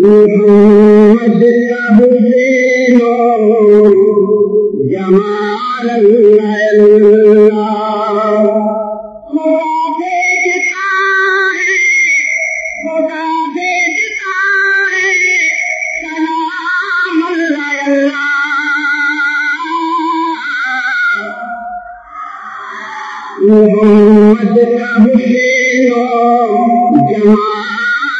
محمد الحسين جمال کا حسین جمال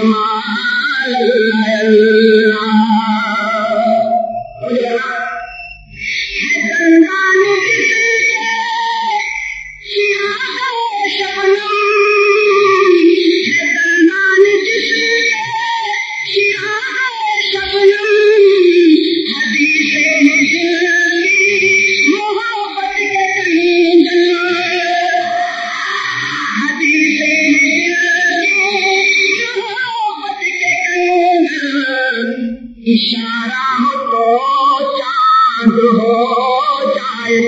اللہ۔ اشارہ ہو چاند ہو جائے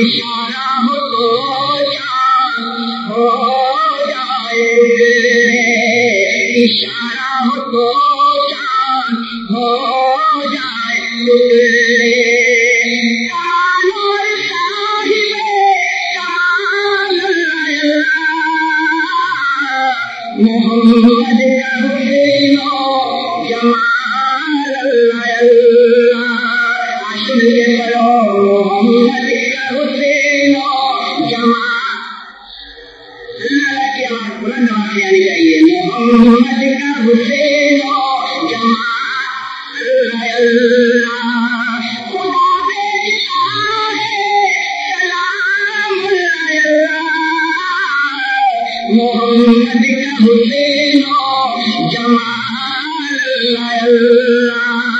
اشارہ ہو جائے ہو جائے محمد اللہ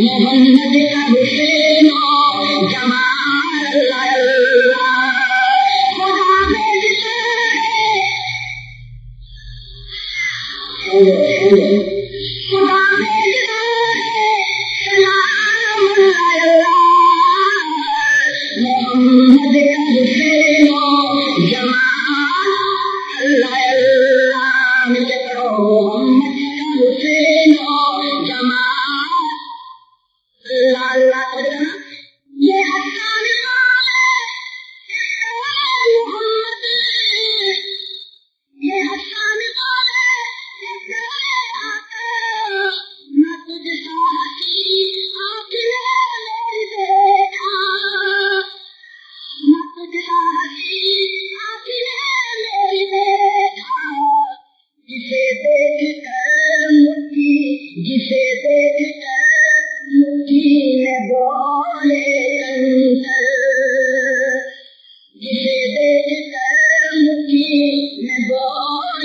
محمد کا حسین جمال